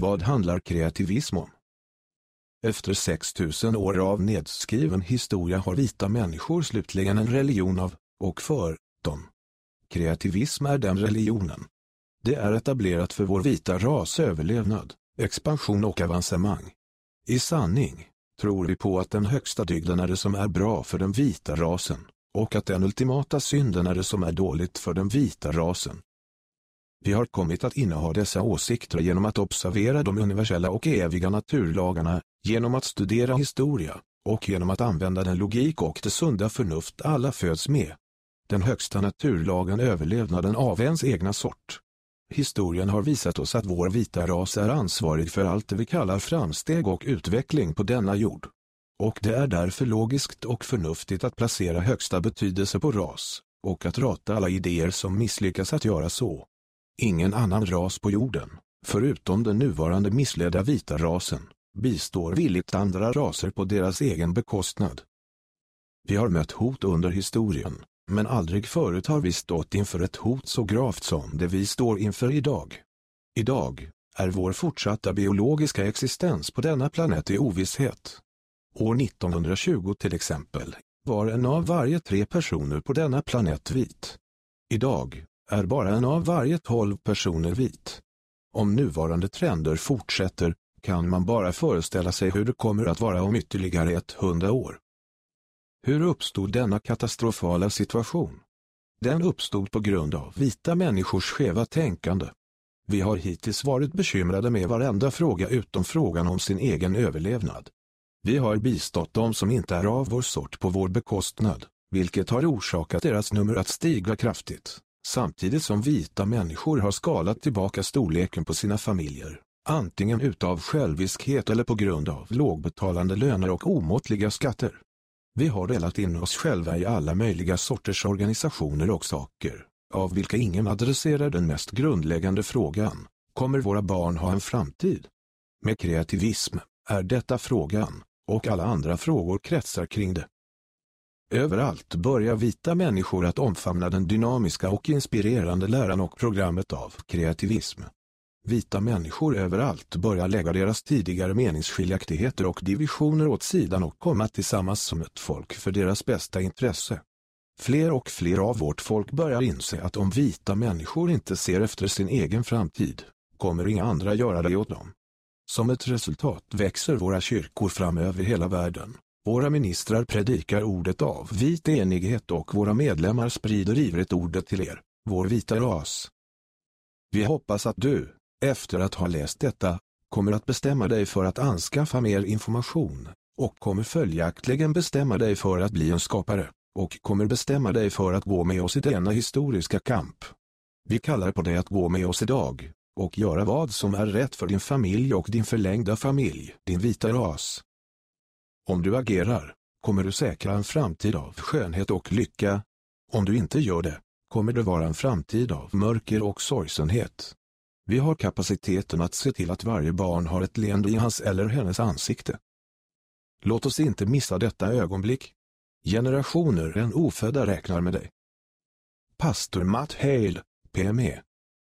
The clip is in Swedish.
Vad handlar kreativism om? Efter 6000 år av nedskriven historia har vita människor slutligen en religion av, och för, dem. Kreativism är den religionen. Det är etablerat för vår vita ras överlevnad, expansion och avancemang. I sanning, tror vi på att den högsta dygden är det som är bra för den vita rasen, och att den ultimata synden är det som är dåligt för den vita rasen. Vi har kommit att inneha dessa åsikter genom att observera de universella och eviga naturlagarna, genom att studera historia, och genom att använda den logik och det sunda förnuft alla föds med. Den högsta naturlagen överlevnaden av ens egna sort. Historien har visat oss att vår vita ras är ansvarig för allt det vi kallar framsteg och utveckling på denna jord. Och det är därför logiskt och förnuftigt att placera högsta betydelse på ras, och att rata alla idéer som misslyckas att göra så. Ingen annan ras på jorden, förutom den nuvarande missledda vita rasen, bistår villigt andra raser på deras egen bekostnad. Vi har mött hot under historien, men aldrig förut har vi stått inför ett hot så gravt som det vi står inför idag. Idag är vår fortsatta biologiska existens på denna planet i ovisshet. År 1920 till exempel var en av varje tre personer på denna planet vit. Idag är bara en av varje tolv personer vit. Om nuvarande trender fortsätter kan man bara föreställa sig hur det kommer att vara om ytterligare 100 år. Hur uppstod denna katastrofala situation? Den uppstod på grund av vita människors skeva tänkande. Vi har hittills varit bekymrade med varenda fråga utom frågan om sin egen överlevnad. Vi har bistått dem som inte är av vår sort på vår bekostnad, vilket har orsakat deras nummer att stiga kraftigt, samtidigt som vita människor har skalat tillbaka storleken på sina familjer, antingen utav själviskhet eller på grund av lågbetalande löner och omåttliga skatter. Vi har delat in oss själva i alla möjliga sorters organisationer och saker, av vilka ingen adresserar den mest grundläggande frågan, kommer våra barn ha en framtid? Med kreativism är detta frågan, och alla andra frågor kretsar kring det. Överallt börjar vita människor att omfamna den dynamiska och inspirerande läran och programmet av kreativism. Vita människor överallt börjar lägga deras tidigare meningsskiljaktigheter och divisioner åt sidan och komma tillsammans som ett folk för deras bästa intresse. Fler och fler av vårt folk börjar inse att om vita människor inte ser efter sin egen framtid, kommer inga andra göra det åt dem. Som ett resultat växer våra kyrkor fram över hela världen. Våra ministrar predikar ordet av vit enighet och våra medlemmar sprider ivrigt ordet till er, vår vita ras. Vi hoppas att du, efter att ha läst detta, kommer att bestämma dig för att anskaffa mer information, och kommer följaktligen bestämma dig för att bli en skapare, och kommer bestämma dig för att gå med oss i denna historiska kamp. Vi kallar på dig att gå med oss idag, och göra vad som är rätt för din familj och din förlängda familj, din vita ras. Om du agerar, kommer du säkra en framtid av skönhet och lycka. Om du inte gör det, kommer det vara en framtid av mörker och sorgsenhet. Vi har kapaciteten att se till att varje barn har ett leende i hans eller hennes ansikte. Låt oss inte missa detta ögonblick. Generationer än ofödda räknar med dig. Pastor Matt Hale, PME